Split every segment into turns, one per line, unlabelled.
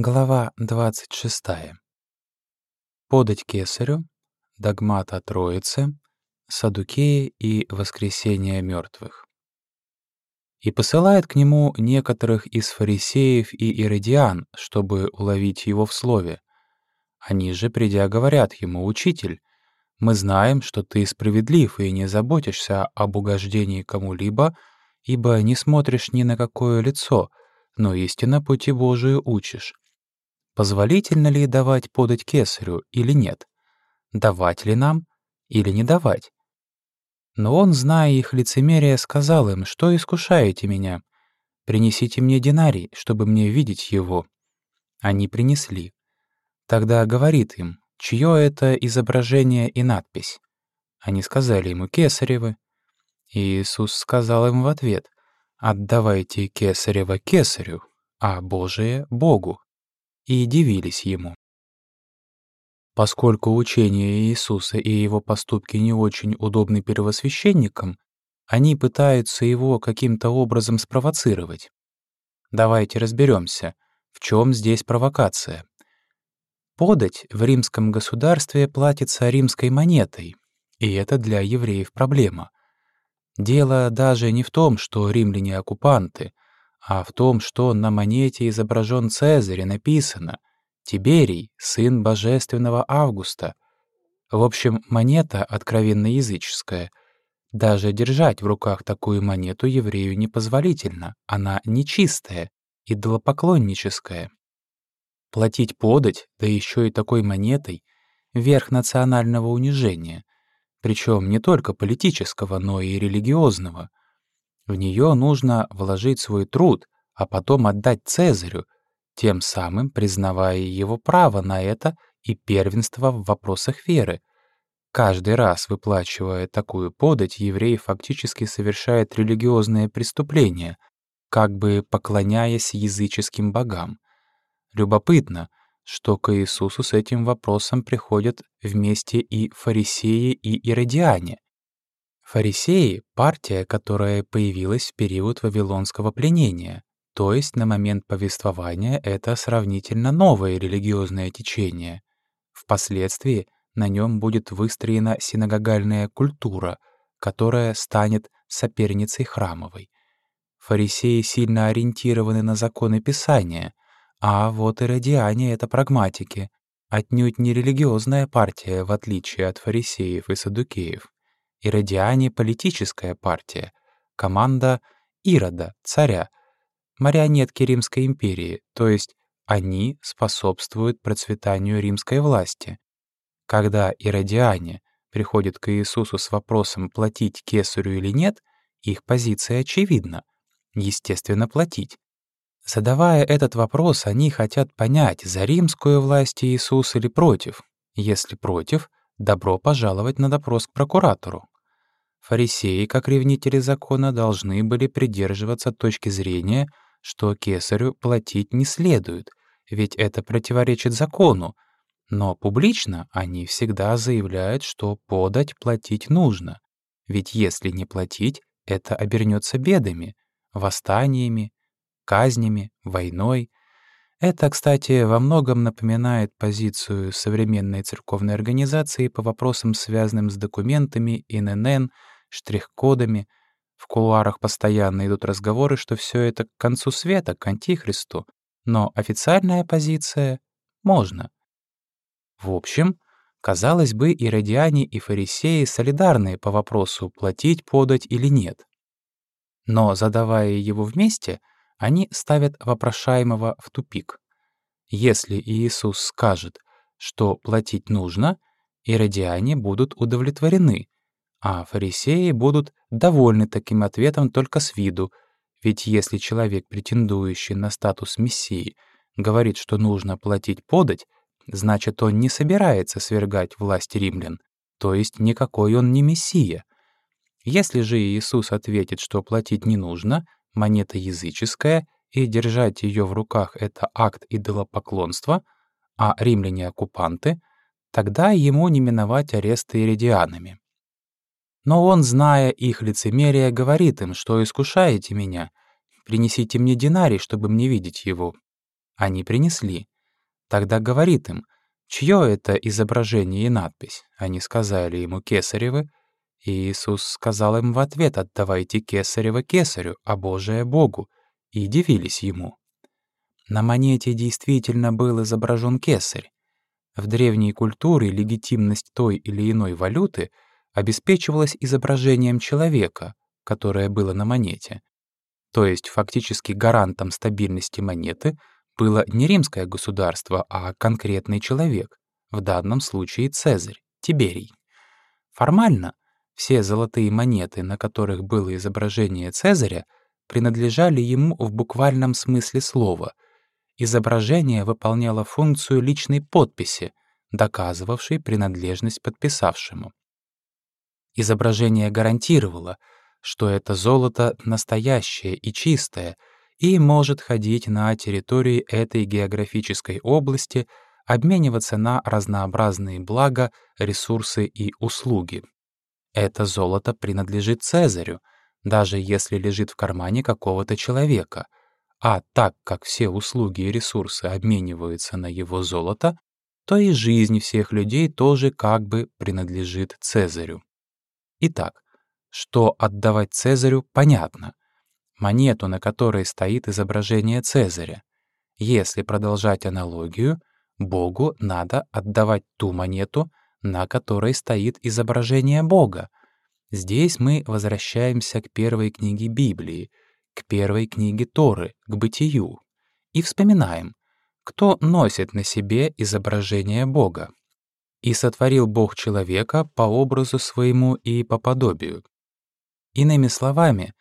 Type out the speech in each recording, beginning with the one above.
Глава 26. Подать кесарю, догмата Троицы, Садукеи и воскресение мертвых. И посылает к нему некоторых из фарисеев и иродиан, чтобы уловить его в слове. Они же, придя, говорят ему, «Учитель, мы знаем, что ты справедлив и не заботишься об угождении кому-либо, ибо не смотришь ни на какое лицо, но истинно пути Божию учишь. Позволительно ли давать подать кесарю или нет? Давать ли нам или не давать? Но он, зная их лицемерие, сказал им, что искушаете меня? Принесите мне динарий, чтобы мне видеть его. Они принесли. Тогда говорит им, чье это изображение и надпись? Они сказали ему, кесаревы. Иисус сказал им в ответ, отдавайте кесарева кесарю, а Божие — Богу и дивились ему. Поскольку учение Иисуса и его поступки не очень удобны первосвященникам, они пытаются его каким-то образом спровоцировать. Давайте разберемся, в чем здесь провокация. Подать в римском государстве платится римской монетой, и это для евреев проблема. Дело даже не в том, что римляне — оккупанты — а в том, что на монете изображен Цезарь и написано «Тиберий, сын божественного Августа». В общем, монета откровенно языческая. Даже держать в руках такую монету еврею непозволительно, она нечистая, идолопоклонническая. Платить подать, да еще и такой монетой — верх национального унижения, причем не только политического, но и религиозного — в нее нужно вложить свой труд, а потом отдать Цезарю, тем самым признавая его право на это и первенство в вопросах веры. Каждый раз, выплачивая такую подать, еврей фактически совершает религиозное преступление, как бы поклоняясь языческим богам. Любопытно, что к Иисусу с этим вопросом приходят вместе и фарисеи, и иродиане. Фарисеи — партия, которая появилась в период вавилонского пленения, то есть на момент повествования это сравнительно новое религиозное течение. Впоследствии на нем будет выстроена синагогальная культура, которая станет соперницей храмовой. Фарисеи сильно ориентированы на законы Писания, а вот иродиане — это прагматики, отнюдь не религиозная партия, в отличие от фарисеев и садукеев. Иродиане — политическая партия, команда Ирода, царя, марионетки Римской империи, то есть они способствуют процветанию римской власти. Когда иродиане приходят к Иисусу с вопросом, платить кесарю или нет, их позиция очевидна. Естественно, платить. Задавая этот вопрос, они хотят понять, за римскую власть Иисус или против. Если против, добро пожаловать на допрос к прокуратору. Фарисеи, как ревнители закона, должны были придерживаться точки зрения, что кесарю платить не следует, ведь это противоречит закону, но публично они всегда заявляют, что подать платить нужно, ведь если не платить, это обернется бедами, восстаниями, казнями, войной, это, кстати, во многом напоминает позицию современной церковной организации по вопросам, связанным с документами, ИНН, штрих-кодами. В кулуарах постоянно идут разговоры, что все это к концу света, к антихристу. Но официальная позиция — можно. В общем, казалось бы, и радиане, и фарисеи солидарны по вопросу, платить, подать или нет. Но, задавая его вместе — они ставят вопрошаемого в тупик. Если Иисус скажет, что платить нужно, иродиане будут удовлетворены, а фарисеи будут довольны таким ответом только с виду, ведь если человек, претендующий на статус Мессии, говорит, что нужно платить подать, значит, он не собирается свергать власть римлян, то есть никакой он не Мессия. Если же Иисус ответит, что платить не нужно — монета языческая, и держать ее в руках — это акт идолопоклонства, а римляне — оккупанты, тогда ему не миновать ареста иридианами. Но он, зная их лицемерие, говорит им, что искушаете меня, принесите мне динарий, чтобы мне видеть его. Они принесли. Тогда говорит им, чье это изображение и надпись? Они сказали ему «Кесаревы», Иисус сказал им в ответ «Отдавайте Кесарева Кесарю, а Божие Богу», и дивились ему. На монете действительно был изображен кесарь. В древней культуре легитимность той или иной валюты обеспечивалась изображением человека, которое было на монете. То есть фактически гарантом стабильности монеты было не римское государство, а конкретный человек, в данном случае Цезарь, Тиберий. Формально все золотые монеты, на которых было изображение Цезаря, принадлежали ему в буквальном смысле слова. Изображение выполняло функцию личной подписи, доказывавшей принадлежность подписавшему. Изображение гарантировало, что это золото настоящее и чистое и может ходить на территории этой географической области, обмениваться на разнообразные блага, ресурсы и услуги. Это золото принадлежит Цезарю — даже если лежит в кармане какого-то человека. А так как все услуги и ресурсы обмениваются на его золото, то и жизнь всех людей тоже как бы принадлежит Цезарю. Итак, что отдавать Цезарю, понятно. Монету, на которой стоит изображение Цезаря. Если продолжать аналогию, Богу надо отдавать ту монету, на которой стоит изображение Бога, Здесь мы возвращаемся к первой книге Библии, к первой книге Торы, к Бытию, и вспоминаем, кто носит на себе изображение Бога. «И сотворил Бог человека по образу своему и по подобию». Иными словами,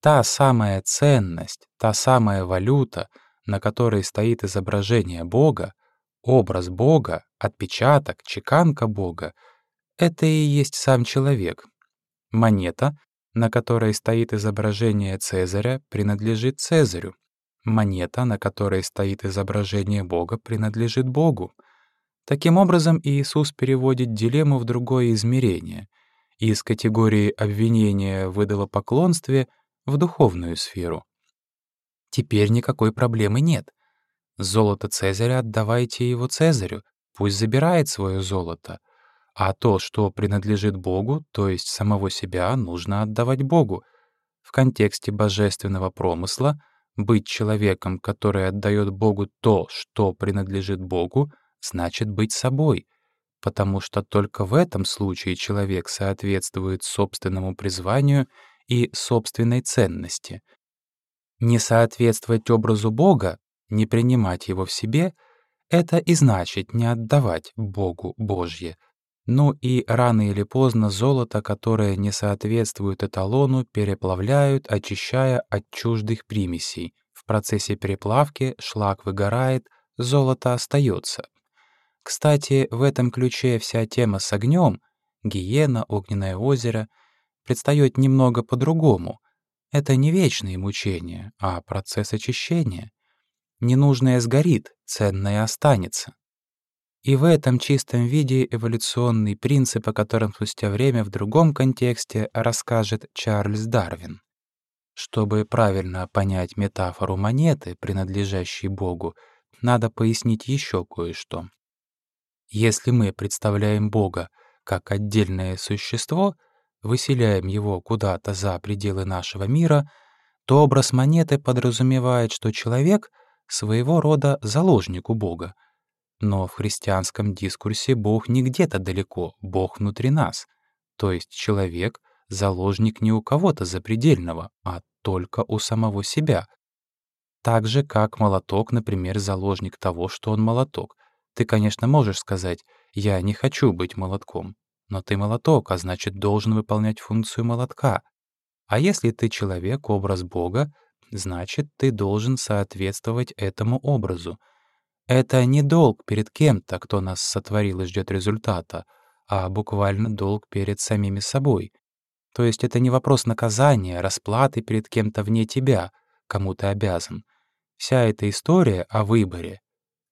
та самая ценность, та самая валюта, на которой стоит изображение Бога, образ Бога, отпечаток, чеканка Бога — это и есть сам человек, Монета, на которой стоит изображение Цезаря, принадлежит Цезарю. Монета, на которой стоит изображение Бога, принадлежит Богу. Таким образом, Иисус переводит дилемму в другое измерение, из категории обвинения в идолопоклонстве в духовную сферу. Теперь никакой проблемы нет. Золото Цезаря отдавайте его Цезарю, пусть забирает свое золото — а то, что принадлежит Богу, то есть самого себя, нужно отдавать Богу. В контексте божественного промысла быть человеком, который отдает Богу то, что принадлежит Богу, значит быть собой, потому что только в этом случае человек соответствует собственному призванию и собственной ценности. Не соответствовать образу Бога, не принимать его в себе — это и значит не отдавать Богу Божье — ну и рано или поздно золото, которое не соответствует эталону, переплавляют, очищая от чуждых примесей. В процессе переплавки шлак выгорает, золото остается. Кстати, в этом ключе вся тема с огнем, гиена, огненное озеро, предстает немного по-другому. Это не вечные мучения, а процесс очищения. Ненужное сгорит, ценное останется. И в этом чистом виде эволюционный принцип, о котором спустя время в другом контексте расскажет Чарльз Дарвин. Чтобы правильно понять метафору монеты, принадлежащей Богу, надо пояснить еще кое-что. Если мы представляем Бога как отдельное существо, выселяем его куда-то за пределы нашего мира, то образ монеты подразумевает, что человек — своего рода заложник у Бога — но в христианском дискурсе Бог не где-то далеко, Бог внутри нас. То есть человек — заложник не у кого-то запредельного, а только у самого себя. Так же, как молоток, например, заложник того, что он молоток. Ты, конечно, можешь сказать «я не хочу быть молотком», но ты молоток, а значит, должен выполнять функцию молотка. А если ты человек, образ Бога, значит, ты должен соответствовать этому образу — это не долг перед кем-то, кто нас сотворил и ждет результата, а буквально долг перед самими собой. То есть это не вопрос наказания, расплаты перед кем-то вне тебя, кому ты обязан. Вся эта история о выборе.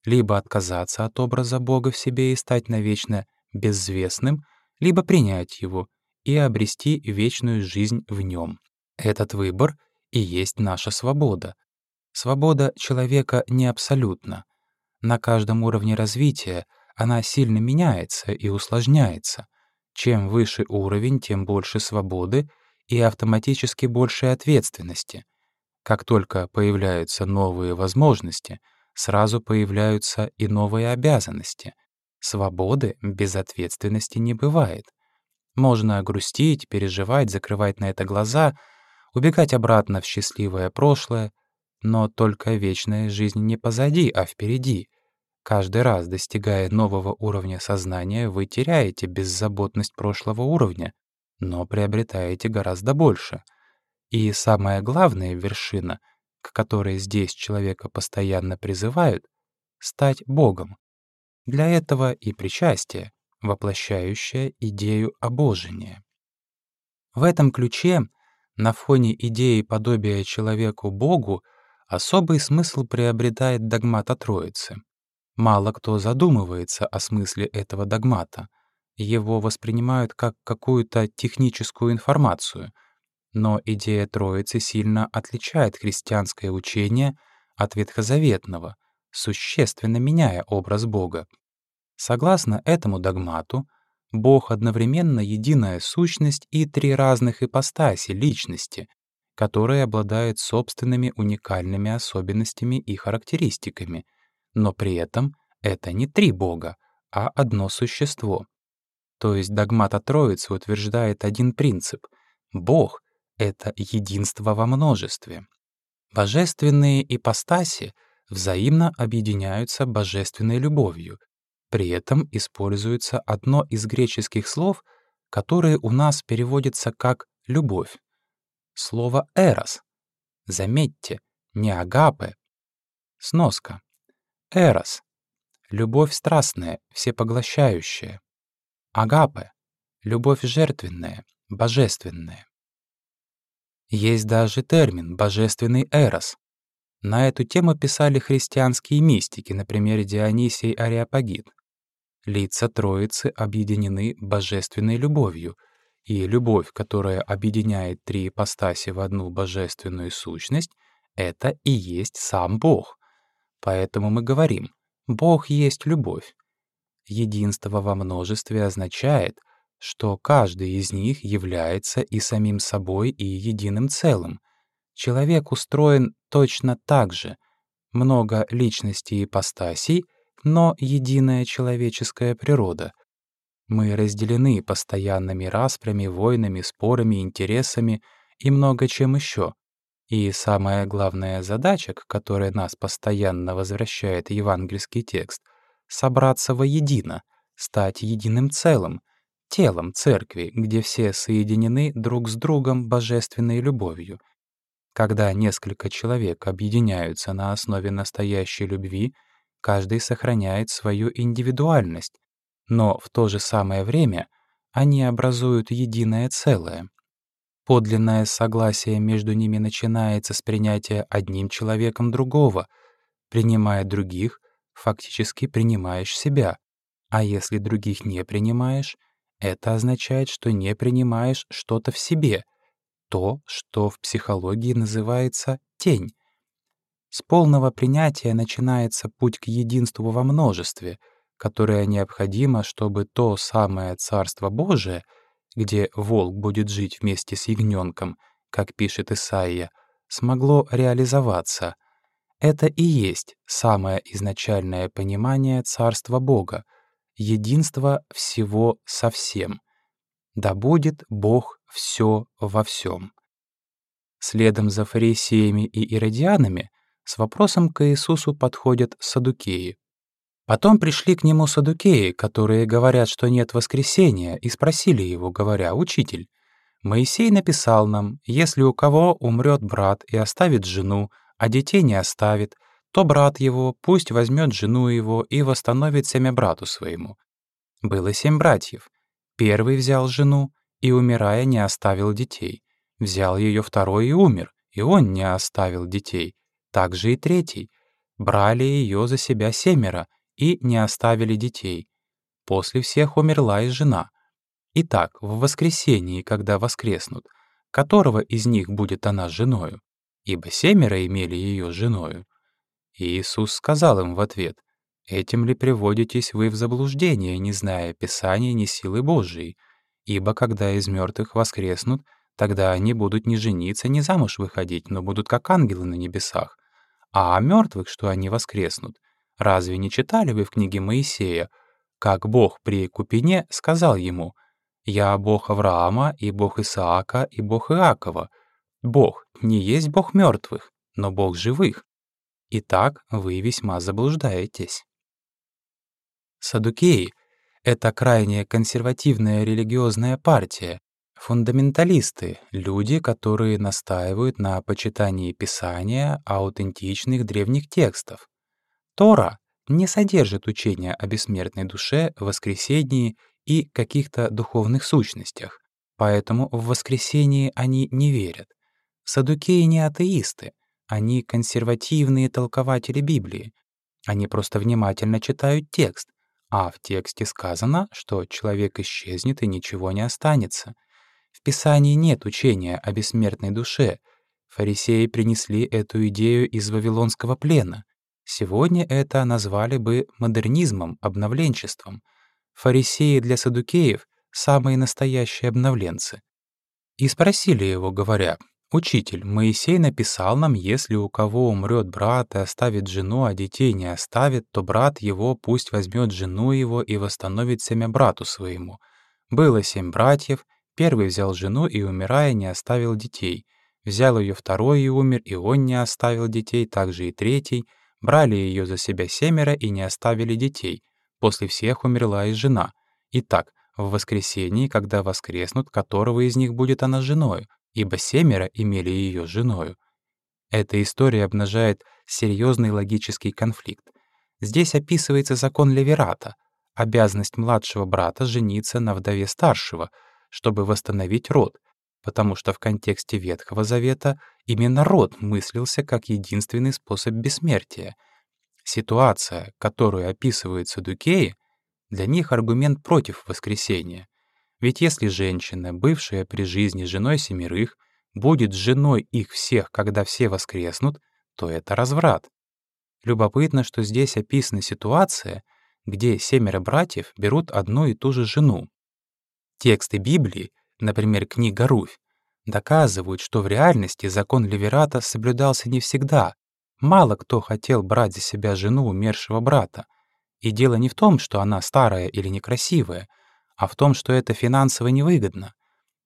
Либо отказаться от образа Бога в себе и стать навечно безвестным, либо принять его и обрести вечную жизнь в нем. Этот выбор и есть наша свобода. Свобода человека не абсолютна. На каждом уровне развития она сильно меняется и усложняется. Чем выше уровень, тем больше свободы и автоматически больше ответственности. Как только появляются новые возможности, сразу появляются и новые обязанности. Свободы без ответственности не бывает. Можно грустить, переживать, закрывать на это глаза, убегать обратно в счастливое прошлое, но только вечная жизнь не позади, а впереди. Каждый раз, достигая нового уровня сознания, вы теряете беззаботность прошлого уровня, но приобретаете гораздо больше. И самая главная вершина, к которой здесь человека постоянно призывают — стать Богом. Для этого и причастие, воплощающее идею обожения. В этом ключе, на фоне идеи подобия человеку Богу, особый смысл приобретает догмат о Троице. Мало кто задумывается о смысле этого догмата. Его воспринимают как какую-то техническую информацию. Но идея Троицы сильно отличает христианское учение от ветхозаветного, существенно меняя образ Бога. Согласно этому догмату, Бог одновременно единая сущность и три разных ипостаси личности, которые обладают собственными уникальными особенностями и характеристиками, но при этом это не три Бога, а одно существо. То есть догмат о Троице утверждает один принцип — Бог — это единство во множестве. Божественные ипостаси взаимно объединяются божественной любовью. При этом используется одно из греческих слов, которое у нас переводится как «любовь» слово «эрос». Заметьте, не «агапе». Сноска. «Эрос» — любовь страстная, всепоглощающая. «Агапе» — любовь жертвенная, божественная. Есть даже термин «божественный эрос». На эту тему писали христианские мистики, например, Дионисий Ариапагит. Лица Троицы объединены божественной любовью — и любовь, которая объединяет три ипостаси в одну божественную сущность, это и есть сам Бог. Поэтому мы говорим «Бог есть любовь». Единство во множестве означает, что каждый из них является и самим собой, и единым целым. Человек устроен точно так же. Много личностей и ипостасей, но единая человеческая природа — мы разделены постоянными распрями, войнами, спорами, интересами и много чем еще. И самая главная задача, к которой нас постоянно возвращает евангельский текст — собраться воедино, стать единым целым, телом церкви, где все соединены друг с другом божественной любовью. Когда несколько человек объединяются на основе настоящей любви, каждый сохраняет свою индивидуальность, но в то же самое время они образуют единое целое. Подлинное согласие между ними начинается с принятия одним человеком другого. Принимая других, фактически принимаешь себя. А если других не принимаешь, это означает, что не принимаешь что-то в себе, то, что в психологии называется тень. С полного принятия начинается путь к единству во множестве — которое необходимо, чтобы то самое Царство Божие, где волк будет жить вместе с ягненком, как пишет Исаия, смогло реализоваться. Это и есть самое изначальное понимание Царства Бога, единство всего со всем. Да будет Бог все во всем. Следом за фарисеями и иродианами с вопросом к Иисусу подходят садукеи. Потом пришли к нему садукеи, которые говорят, что нет воскресения, и спросили его, говоря, «Учитель, Моисей написал нам, если у кого умрет брат и оставит жену, а детей не оставит, то брат его пусть возьмет жену его и восстановит семя брату своему. Было семь братьев. Первый взял жену и, умирая, не оставил детей. Взял ее второй и умер, и он не оставил детей. Так же и третий. Брали ее за себя семеро — и не оставили детей. После всех умерла и жена. Итак, в воскресении, когда воскреснут, которого из них будет она женою? ибо семеро имели ее женою. И Иисус сказал им в ответ, «Этим ли приводитесь вы в заблуждение, не зная Писания ни силы Божией? Ибо когда из мертвых воскреснут, тогда они будут не жениться, не замуж выходить, но будут как ангелы на небесах. А о мертвых, что они воскреснут, разве не читали вы в книге Моисея, как Бог при Купине сказал ему, «Я Бог Авраама, и Бог Исаака, и Бог Иакова. Бог не есть Бог мертвых, но Бог живых. Итак, вы весьма заблуждаетесь». Садукеи — это крайне консервативная религиозная партия, фундаменталисты, люди, которые настаивают на почитании Писания аутентичных древних текстов. Тора не содержит учения о бессмертной душе, воскресении и каких-то духовных сущностях, поэтому в воскресение они не верят. Садукеи не атеисты, они консервативные толкователи Библии. Они просто внимательно читают текст, а в тексте сказано, что человек исчезнет и ничего не останется. В Писании нет учения о бессмертной душе. Фарисеи принесли эту идею из Вавилонского плена. Сегодня это назвали бы модернизмом, обновленчеством. Фарисеи для садукеев — самые настоящие обновленцы. И спросили его, говоря, «Учитель, Моисей написал нам, если у кого умрет брат и оставит жену, а детей не оставит, то брат его пусть возьмет жену его и восстановит семя брату своему. Было семь братьев, первый взял жену и, умирая, не оставил детей. Взял ее второй и умер, и он не оставил детей, также и третий. Брали ее за себя семеро и не оставили детей. После всех умерла и жена. Итак, в воскресенье, когда воскреснут, которого из них будет она женою? ибо семеро имели ее женою. Эта история обнажает серьезный логический конфликт. Здесь описывается закон Леверата, обязанность младшего брата жениться на вдове старшего, чтобы восстановить род, потому что в контексте Ветхого Завета именно род мыслился как единственный способ бессмертия. Ситуация, которую описывают Садукеи, для них аргумент против воскресения. Ведь если женщина, бывшая при жизни женой семерых, будет женой их всех, когда все воскреснут, то это разврат. Любопытно, что здесь описана ситуация, где семеро братьев берут одну и ту же жену. Тексты Библии, например, книга Руфь, доказывают, что в реальности закон Леверата соблюдался не всегда. Мало кто хотел брать за себя жену умершего брата. И дело не в том, что она старая или некрасивая, а в том, что это финансово невыгодно.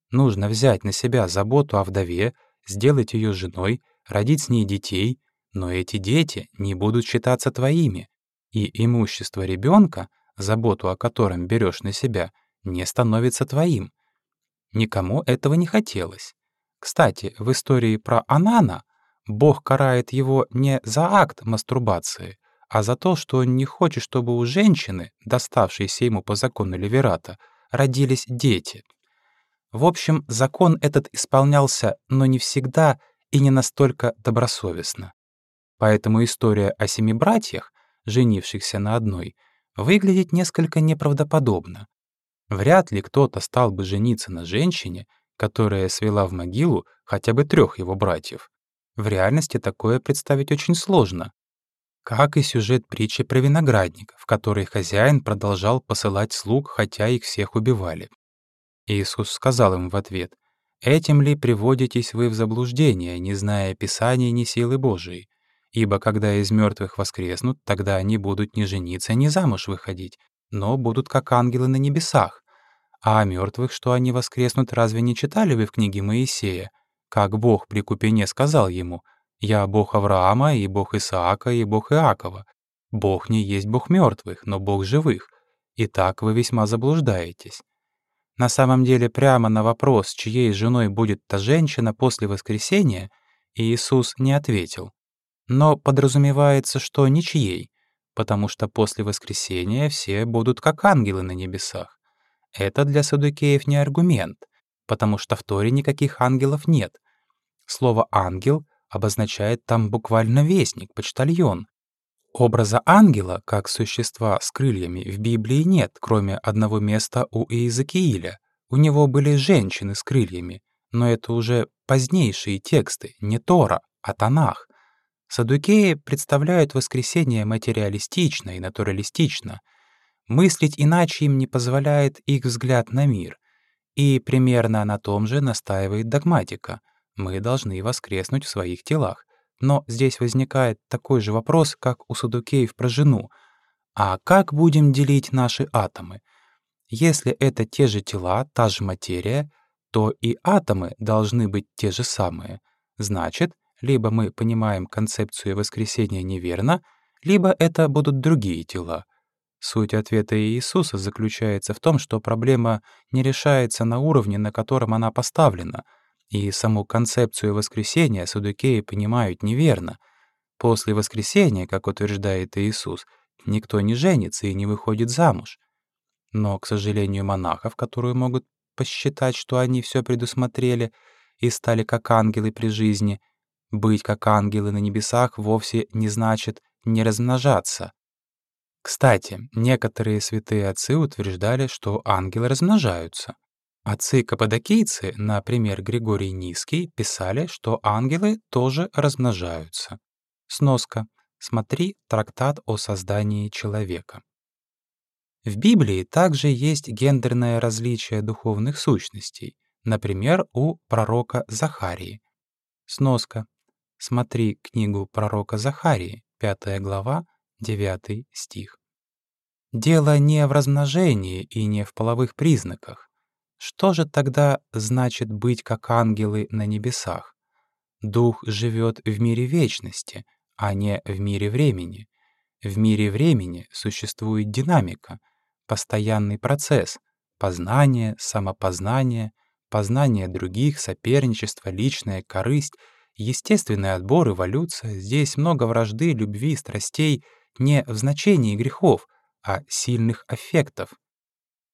Нужно взять на себя заботу о вдове, сделать ее женой, родить с ней детей, но эти дети не будут считаться твоими, и имущество ребенка, заботу о котором берешь на себя, не становится твоим. Никому этого не хотелось. Кстати, в истории про Анана Бог карает его не за акт мастурбации, а за то, что он не хочет, чтобы у женщины, доставшейся ему по закону Леверата, родились дети. В общем, закон этот исполнялся, но не всегда и не настолько добросовестно. Поэтому история о семи братьях, женившихся на одной, выглядит несколько неправдоподобно. Вряд ли кто-то стал бы жениться на женщине, которая свела в могилу хотя бы трех его братьев. В реальности такое представить очень сложно, как и сюжет притчи про виноградник, в которой хозяин продолжал посылать слуг, хотя их всех убивали. Иисус сказал им в ответ, «Этим ли приводитесь вы в заблуждение, не зная Писания ни силы Божией? Ибо когда из мертвых воскреснут, тогда они будут не жениться, не замуж выходить, но будут как ангелы на небесах. А о мертвых, что они воскреснут, разве не читали вы в книге Моисея? Как Бог при Купине сказал ему, я Бог Авраама, и Бог Исаака, и Бог Иакова. Бог не есть Бог мертвых, но Бог живых. И так вы весьма заблуждаетесь. На самом деле, прямо на вопрос, чьей женой будет та женщина после воскресения, Иисус не ответил. Но подразумевается, что ничьей, потому что после воскресения все будут как ангелы на небесах. Это для садукеев не аргумент, потому что в Торе никаких ангелов нет. Слово «ангел» обозначает там буквально вестник, почтальон. Образа ангела, как существа с крыльями, в Библии нет, кроме одного места у Иезекииля. У него были женщины с крыльями, но это уже позднейшие тексты, не Тора, а тонах. Садукеи представляют воскресение материалистично и натуралистично. Мыслить иначе им не позволяет их взгляд на мир. И примерно на том же настаивает догматика. Мы должны воскреснуть в своих телах. Но здесь возникает такой же вопрос, как у Садукеев про жену. А как будем делить наши атомы? Если это те же тела, та же материя, то и атомы должны быть те же самые. Значит, либо мы понимаем концепцию воскресения неверно, либо это будут другие тела. Суть ответа Иисуса заключается в том, что проблема не решается на уровне, на котором она поставлена, и саму концепцию воскресения садукеи понимают неверно. После воскресения, как утверждает Иисус, никто не женится и не выходит замуж. Но, к сожалению, монахов, которые могут посчитать, что они все предусмотрели и стали как ангелы при жизни, быть как ангелы на небесах вовсе не значит не размножаться. Кстати, некоторые святые отцы утверждали, что ангелы размножаются. Отцы-каппадокийцы, например, Григорий Низкий, писали, что ангелы тоже размножаются. Сноска. Смотри трактат о создании человека. В Библии также есть гендерное различие духовных сущностей, например, у пророка Захарии. Сноска. Смотри книгу пророка Захарии, 5 глава, 9 стих. Дело не в размножении и не в половых признаках. Что же тогда значит быть как ангелы на небесах? Дух живет в мире вечности, а не в мире времени. В мире времени существует динамика — постоянный процесс — познание, самопознание, познание других, соперничество, личная корысть, естественный отбор, эволюция. Здесь много вражды, любви, страстей не в значении грехов, а сильных аффектов.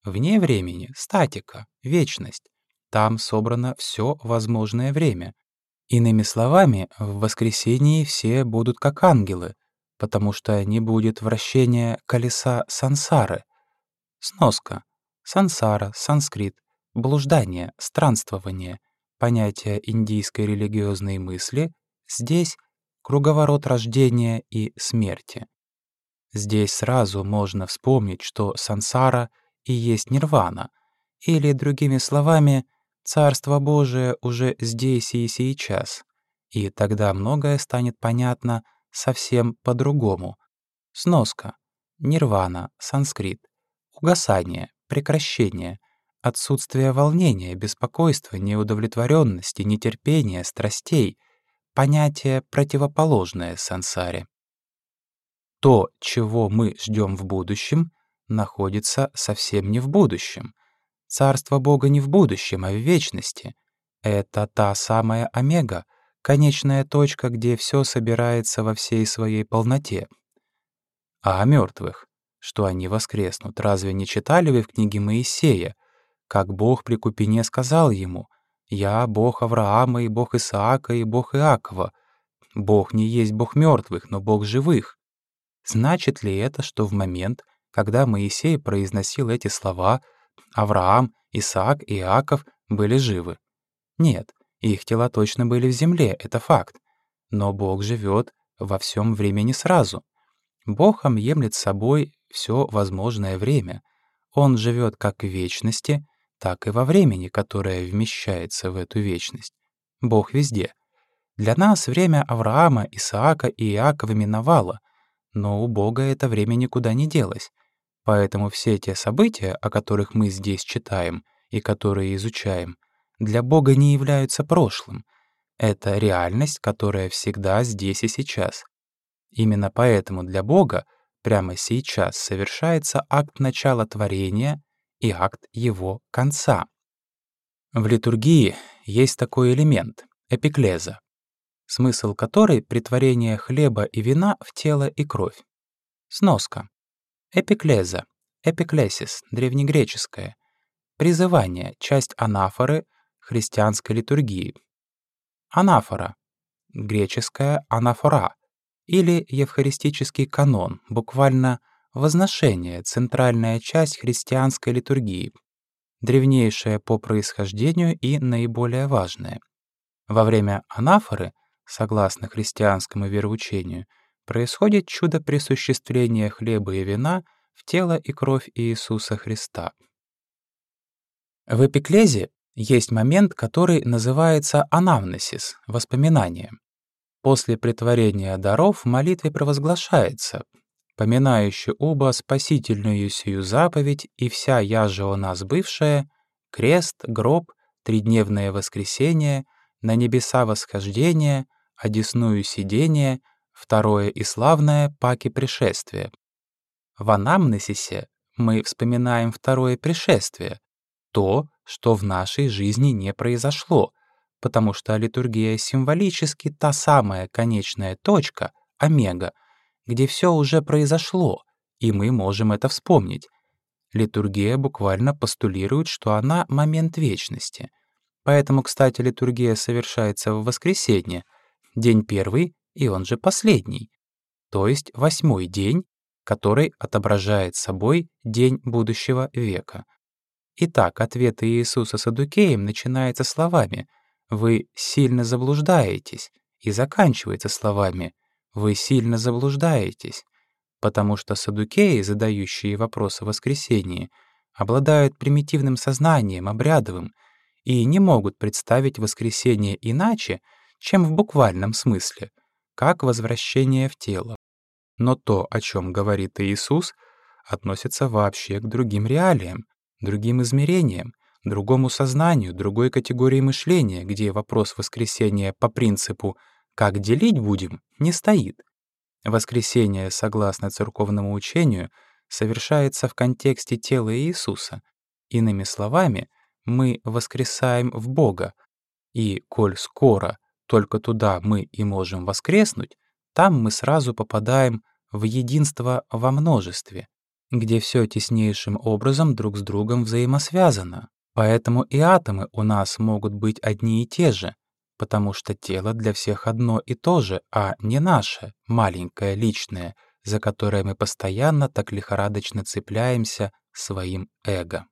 Вне времени — статика, вечность. Там собрано все возможное время. Иными словами, в воскресении все будут как ангелы, потому что не будет вращения колеса сансары, Сноска. Сансара, санскрит, блуждание, странствование, понятие индийской религиозной мысли, здесь круговорот рождения и смерти. Здесь сразу можно вспомнить, что сансара и есть нирвана, или, другими словами, Царство Божие уже здесь и сейчас, и тогда многое станет понятно совсем по-другому. Сноска. Нирвана, санскрит угасание, прекращение, отсутствие волнения, беспокойства, неудовлетворенности, нетерпения, страстей, понятие противоположное сансаре. То, чего мы ждем в будущем, находится совсем не в будущем. Царство Бога не в будущем, а в вечности. Это та самая омега, конечная точка, где все собирается во всей своей полноте. А о мертвых? что они воскреснут. Разве не читали вы в книге Моисея, как Бог при Купине сказал ему, «Я Бог Авраама и Бог Исаака и Бог Иакова. Бог не есть Бог мертвых, но Бог живых». Значит ли это, что в момент, когда Моисей произносил эти слова, Авраам, Исаак и Иаков были живы? Нет, их тела точно были в земле, это факт. Но Бог живет во всем времени сразу. Бог объемлет собой все возможное время. Он живет как в вечности, так и во времени, которое вмещается в эту вечность. Бог везде. Для нас время Авраама, Исаака и Иакова миновало, но у Бога это время никуда не делось. Поэтому все те события, о которых мы здесь читаем и которые изучаем, для Бога не являются прошлым. Это реальность, которая всегда здесь и сейчас. Именно поэтому для Бога прямо сейчас совершается акт начала творения и акт его конца. В литургии есть такой элемент — эпиклеза, смысл которой — притворение хлеба и вина в тело и кровь. Сноска. Эпиклеза, эпиклесис, древнегреческое, призывание, часть анафоры христианской литургии. Анафора, греческая анафора, или евхаристический канон, буквально возношение, центральная часть христианской литургии, древнейшая по происхождению и наиболее важная. Во время анафоры согласно христианскому вероучению, происходит чудо присуществления хлеба и вина в тело и кровь Иисуса Христа. В эпиклезе есть момент, который называется анамнесис, воспоминание. После притворения даров в молитве провозглашается «Поминающий оба спасительную сию заповедь и вся яже у нас бывшая, крест, гроб, тридневное воскресение, на небеса восхождение, одесную сидение, второе и славное паки пришествия». В анамнесисе мы вспоминаем второе пришествие, то, что в нашей жизни не произошло, потому что литургия символически та самая конечная точка, омега, где все уже произошло, и мы можем это вспомнить. Литургия буквально постулирует, что она — момент вечности. Поэтому, кстати, литургия совершается в воскресенье, день первый и он же последний, то есть восьмой день, который отображает собой день будущего века. Итак, ответ Иисуса Садукеям начинается словами «Вы сильно заблуждаетесь» и заканчивается словами «Вы сильно заблуждаетесь», потому что садукеи, задающие вопросы о воскресении, обладают примитивным сознанием, обрядовым, и не могут представить воскресение иначе, чем в буквальном смысле, как возвращение в тело. Но то, о чем говорит Иисус, относится вообще к другим реалиям, другим измерениям, другому сознанию, другой категории мышления, где вопрос воскресения по принципу «как делить будем» не стоит. Воскресение, согласно церковному учению, совершается в контексте тела Иисуса. Иными словами, мы воскресаем в Бога, и, коль скоро только туда мы и можем воскреснуть, там мы сразу попадаем в единство во множестве, где все теснейшим образом друг с другом взаимосвязано. Поэтому и атомы у нас могут быть одни и те же, потому что тело для всех одно и то же, а не наше, маленькое, личное, за которое мы постоянно так лихорадочно цепляемся своим эго.